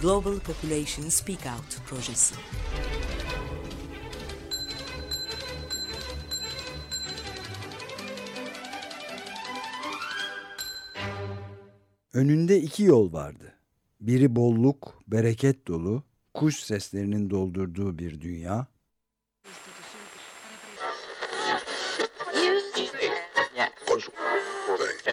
Global Population Speak Out projesi. Önünde iki yol vardı. Biri bolluk, bereket dolu, kuş seslerinin doldurduğu bir dünya.